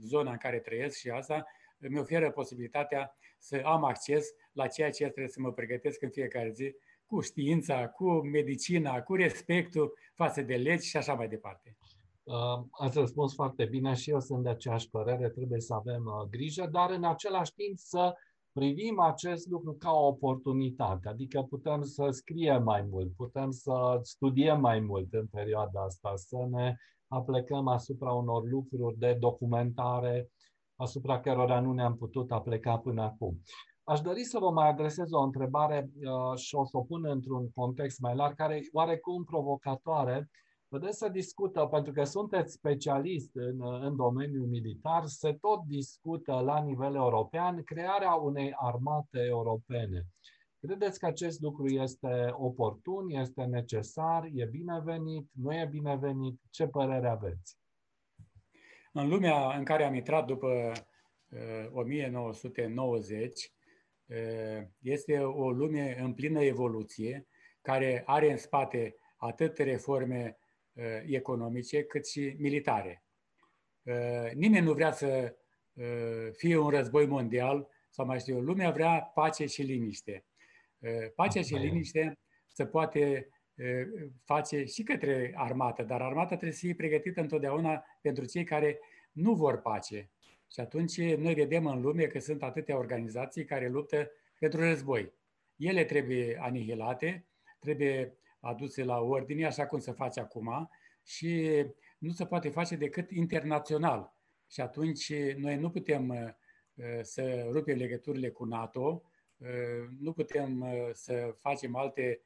zona în care trăiesc și asta, mi oferă posibilitatea să am acces la ceea ce trebuie să mă pregătesc în fiecare zi, cu știința, cu medicina, cu respectul față de legi și așa mai departe. Uh, ați răspuns foarte bine și eu sunt de aceeași părere, trebuie să avem uh, grijă, dar în același timp să privim acest lucru ca o oportunitate, adică putem să scriem mai mult, putem să studiem mai mult în perioada asta, să ne aplecăm asupra unor lucruri de documentare asupra cărora nu ne-am putut apleca până acum. Aș dori să vă mai adresez o întrebare uh, și o să o pun într-un context mai larg, care e oarecum provocatoare, Vedeți, să discută, pentru că sunteți specialist în, în domeniul militar, se tot discută la nivel european crearea unei armate europene. Credeți că acest lucru este oportun, este necesar, e binevenit, nu e binevenit? Ce părere aveți? În lumea în care am intrat după uh, 1990, uh, este o lume în plină evoluție, care are în spate atât reforme Uh, economice cât și militare. Uh, nimeni nu vrea să uh, fie un război mondial sau mai știu eu, lumea vrea pace și liniște. Pacea și liniște se poate face și către armată, dar armata trebuie să fie pregătită întotdeauna pentru cei care nu vor pace. Și atunci noi vedem în lume că sunt atâtea organizații care luptă pentru război. Ele trebuie anihilate, trebuie aduse la ordine, așa cum se face acum, și nu se poate face decât internațional. Și atunci noi nu putem uh, să rupem legăturile cu NATO, uh, nu putem uh, să facem alte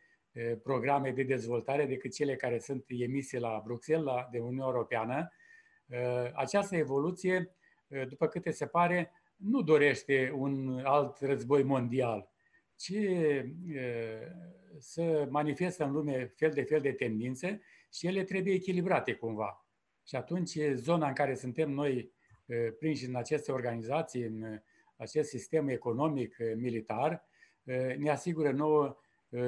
programe de dezvoltare decât cele care sunt emise la Bruxelles, la, de Uniunea Europeană. Această evoluție, după câte se pare, nu dorește un alt război mondial, ci să manifestă în lume fel de fel de tendințe și ele trebuie echilibrate cumva. Și atunci zona în care suntem noi prinși în aceste organizații, în acest sistem economic, militar, ne asigură nouă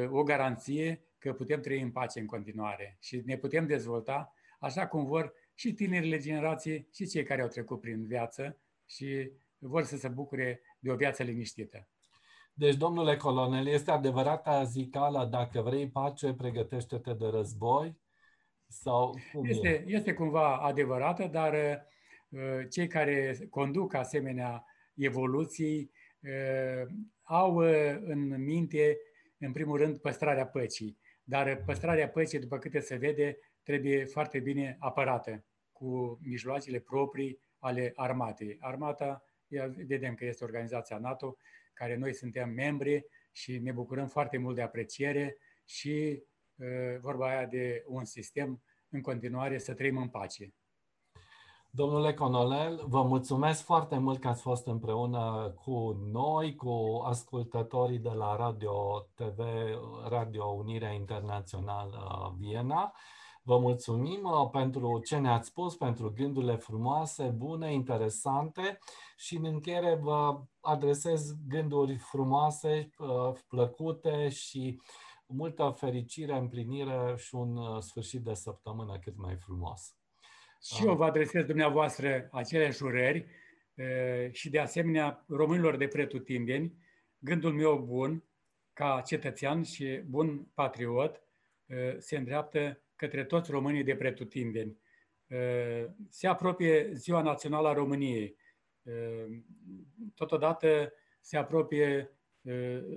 o garanție că putem trăi în pace în continuare și ne putem dezvolta așa cum vor și tinerile generații și cei care au trecut prin viață și vor să se bucure de o viață liniștită. Deci, domnule colonel, este adevărata zicala, dacă vrei pace, pregătește-te de război? Sau cum este, e? este cumva adevărată, dar uh, cei care conduc asemenea evoluții uh, au uh, în minte, în primul rând, păstrarea păcii. Dar păstrarea păcii, după câte se vede, trebuie foarte bine apărată cu mijloacele proprii ale armatei. Armata, vedem că este organizația NATO, care noi suntem membri și ne bucurăm foarte mult de apreciere și uh, vorba aia de un sistem în continuare să trăim în pace. Domnule Conolel, vă mulțumesc foarte mult că ați fost împreună cu noi, cu ascultătorii de la Radio TV, Radio Unirea Internațională Viena. Vă mulțumim uh, pentru ce ne-ați spus, pentru gândurile frumoase, bune, interesante și în încheiere vă adresez gânduri frumoase, uh, plăcute și multă fericire, împlinire și un uh, sfârșit de săptămână cât mai frumos. Și eu vă adresez dumneavoastră aceleași urări și de asemenea românilor de pretutindeni, gândul meu bun ca cetățean și bun patriot, se îndreaptă către toți românii de pretutindeni. Se apropie Ziua Națională a României. Totodată se apropie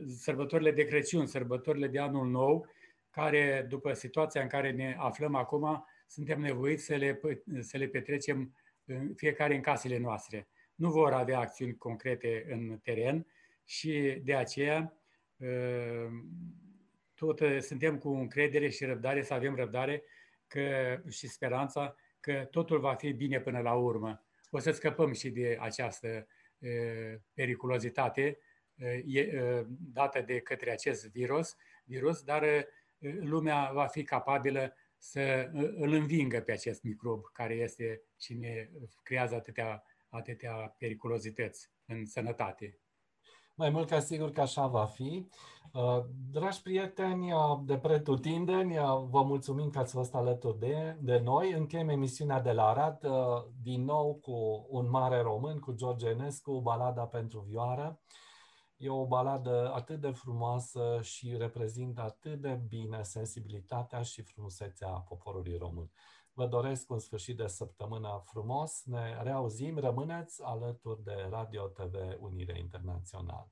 sărbătorile de Crăciun, sărbătorile de Anul Nou, care, după situația în care ne aflăm acum, suntem nevoiți să le, să le petrecem fiecare în casele noastre. Nu vor avea acțiuni concrete în teren și de aceea tot suntem cu încredere și răbdare, să avem răbdare că, și speranța că totul va fi bine până la urmă. O să scăpăm și de această periculozitate dată de către acest virus, virus dar lumea va fi capabilă să îl învingă pe acest microb care este și ne creează atâtea, atâtea periculozități în sănătate. Mai mult ca sigur că așa va fi. Uh, dragi prieteni uh, de pretutindeni, uh, vă mulțumim că ați fost alături de, de noi. Încheiem emisiunea de la Arad din nou cu un mare român, cu George Enescu, balada pentru vioară. E o baladă atât de frumoasă și reprezintă atât de bine sensibilitatea și frumusețea poporului român. Vă doresc un sfârșit de săptămână frumos. Ne reauzim. Rămâneți alături de Radio TV Unire Internațională.